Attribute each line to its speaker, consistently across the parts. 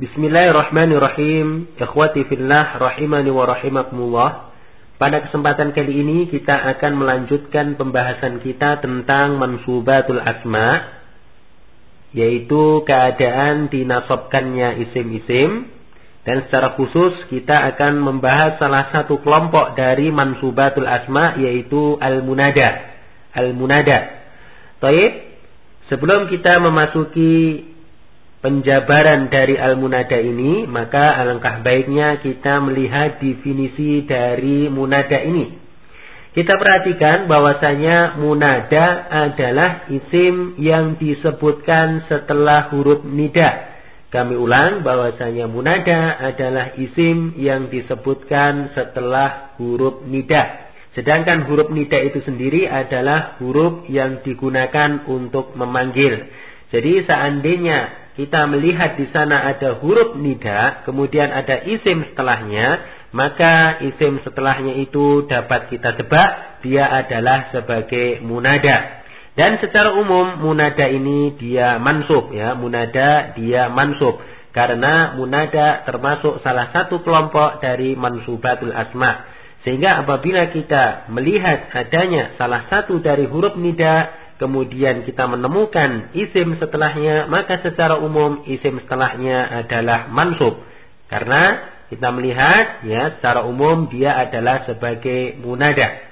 Speaker 1: Bismillahirrahmanirrahim. Ikhwati fillah rahimani wa rahimakumullah. Pada kesempatan kali ini kita akan melanjutkan pembahasan kita tentang mansubatul asma yaitu keadaan dinasabkannya isim-isim dan secara khusus kita akan membahas salah satu kelompok dari mansubatul asma yaitu al-munada. Al-munada. Baik, sebelum kita memasuki penjabaran dari al-munada ini, maka alangkah baiknya kita melihat definisi dari munada ini. Kita perhatikan bahwasanya munada adalah isim yang disebutkan setelah huruf nida. Kami ulang bahwasanya munada adalah isim yang disebutkan setelah huruf nida. Sedangkan huruf nida itu sendiri adalah huruf yang digunakan untuk memanggil. Jadi seandainya kita melihat di sana ada huruf nida, kemudian ada isim setelahnya, maka isim setelahnya itu dapat kita tebak dia adalah sebagai munada. Dan secara umum munada ini dia mansub ya, munada dia mansub karena munada termasuk salah satu kelompok dari mansubatul asma. Sehingga apabila kita melihat adanya salah satu dari huruf nida kemudian kita menemukan isim setelahnya, maka secara umum isim setelahnya adalah mansub. Karena kita melihat ya secara umum dia adalah sebagai munada.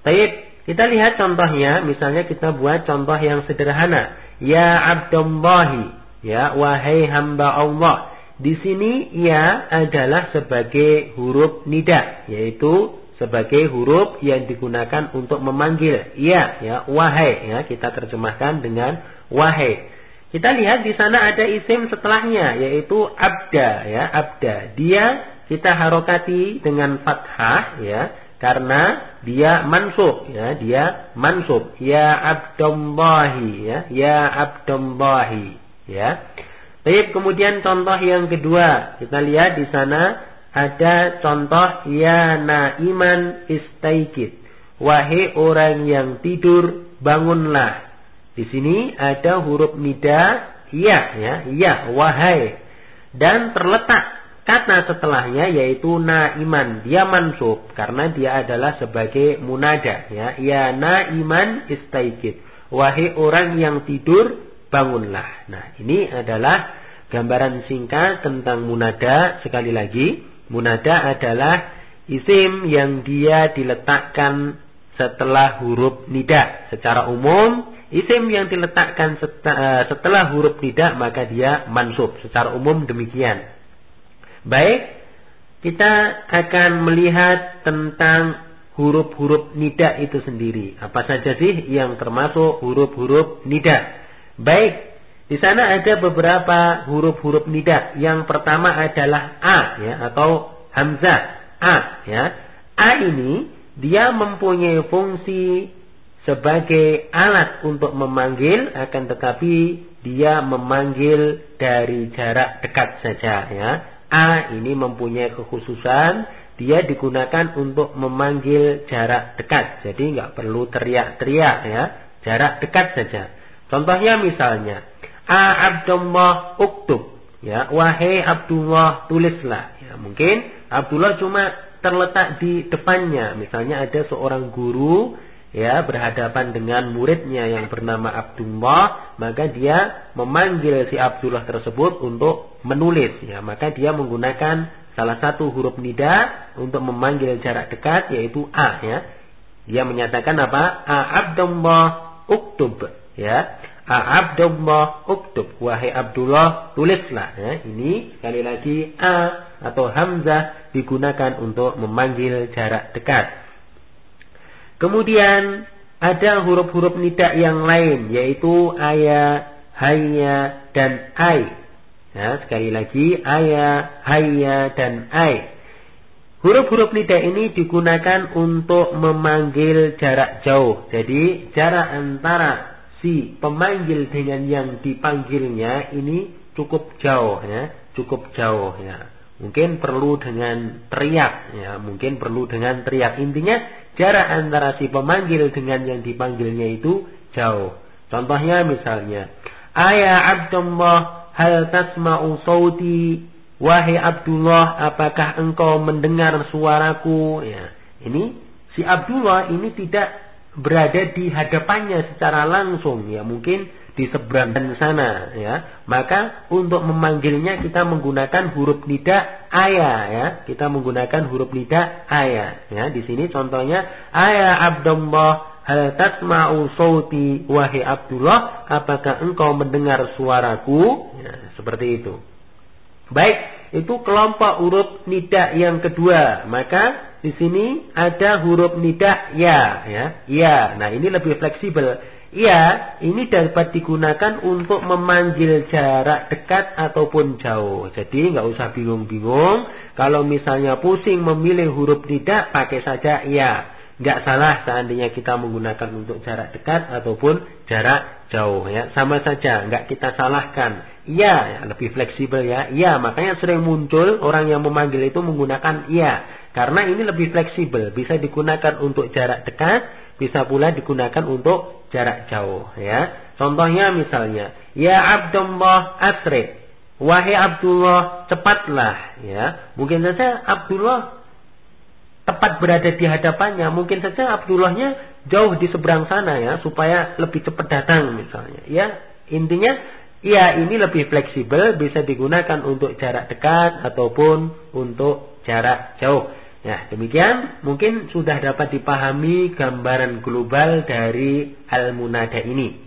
Speaker 1: Baik, kita lihat contohnya, misalnya kita buat contoh yang sederhana. Ya Abdullahi, ya wahai hamba Allah. Di sini ya adalah sebagai huruf nida, yaitu sebagai huruf yang digunakan untuk memanggil. Iya, ya, wahai ya, kita terjemahkan dengan wahai. Kita lihat di sana ada isim setelahnya yaitu abda ya, abda. Dia kita harokati dengan fathah ya, karena dia mansub ya, dia mansub. Ya abdallahi ya, ya abdallahi ya. Baik, kemudian contoh yang kedua, kita lihat di sana ada contoh ya naiman istaikid. Wahai orang yang tidur, bangunlah. Di sini ada huruf nida ya ya, ya wahai. Dan terletak kata setelahnya yaitu naiman. Dia mansub karena dia adalah sebagai munada ya. Ya naiman istaikid. Wahai orang yang tidur, bangunlah. Nah, ini adalah gambaran singkat tentang munada sekali lagi. Munada adalah isim yang dia diletakkan setelah huruf nida. Secara umum, isim yang diletakkan eh, setelah huruf nida maka dia mansub. Secara umum demikian. Baik, kita akan melihat tentang huruf-huruf nida itu sendiri. Apa saja sih yang termasuk huruf-huruf nida? Baik, di sana ada beberapa huruf-huruf nida. Yang pertama adalah a ya atau hamzah a ya. A ini dia mempunyai fungsi sebagai alat untuk memanggil akan tetapi dia memanggil dari jarak dekat saja ya. A ini mempunyai kekhususan dia digunakan untuk memanggil jarak dekat. Jadi nggak perlu teriak-teriak ya, jarak dekat saja. Contohnya misalnya A Abdullah uktub. Ya, wahai Abdullah tulislah. Ya, mungkin Abdullah cuma terletak di depannya. Misalnya ada seorang guru ya berhadapan dengan muridnya yang bernama Abdullah, maka dia memanggil si Abdullah tersebut untuk menulis ya. Maka dia menggunakan salah satu huruf nida untuk memanggil jarak dekat yaitu A ya. Dia menyatakan apa? A Abdullah uktub ya. Abdullah uktub. Wahai Abdullah tulislah. Ya, ini sekali lagi A atau Hamzah digunakan untuk memanggil jarak dekat. Kemudian ada huruf-huruf nida yang lain yaitu ayah, hayya dan ai. Ya, sekali lagi ayah, hayya dan ai. Huruf-huruf nida ini digunakan untuk memanggil jarak jauh. Jadi jarak antara si pemanggil dengan yang dipanggilnya ini cukup jauh ya, cukup jauh ya. Mungkin perlu dengan teriak ya, mungkin perlu dengan teriak. Intinya jarak antara si pemanggil dengan yang dipanggilnya itu jauh. Contohnya misalnya, Ayah Abdullah hal tasma'u sauti wahai Abdullah apakah engkau mendengar suaraku ya ini si Abdullah ini tidak berada di hadapannya secara langsung ya mungkin di seberang sana ya. Maka untuk memanggilnya kita menggunakan huruf nida ayah ya. Kita menggunakan huruf nida ayah ya. Di sini contohnya ayah Abdullah hal tasma'u sauti wahai Abdullah apakah engkau mendengar suaraku? Ya, seperti itu. Baik itu kelompok huruf nida yang kedua maka di sini ada huruf nida ya ya ya nah ini lebih fleksibel Ya, ini dapat digunakan untuk memanggil jarak dekat ataupun jauh. Jadi nggak usah bingung-bingung. Kalau misalnya pusing memilih huruf tidak, pakai saja ya. Nggak salah seandainya kita menggunakan untuk jarak dekat ataupun jarak jauh ya. Sama saja, nggak kita salahkan. Ya, ya lebih fleksibel ya. Ya, makanya sering muncul orang yang memanggil itu menggunakan ya. Karena ini lebih fleksibel, bisa digunakan untuk jarak dekat, bisa pula digunakan untuk jarak jauh ya. Contohnya misalnya, ya Abdullah asri. Wahai Abdullah, cepatlah ya. Mungkin saja Abdullah tepat berada di hadapannya, mungkin saja Abdullahnya jauh di seberang sana ya, supaya lebih cepat datang misalnya. Ya, intinya ya ini lebih fleksibel, bisa digunakan untuk jarak dekat ataupun untuk jarak jauh. Ya, demikian mungkin sudah dapat dipahami gambaran global dari al-munada ini.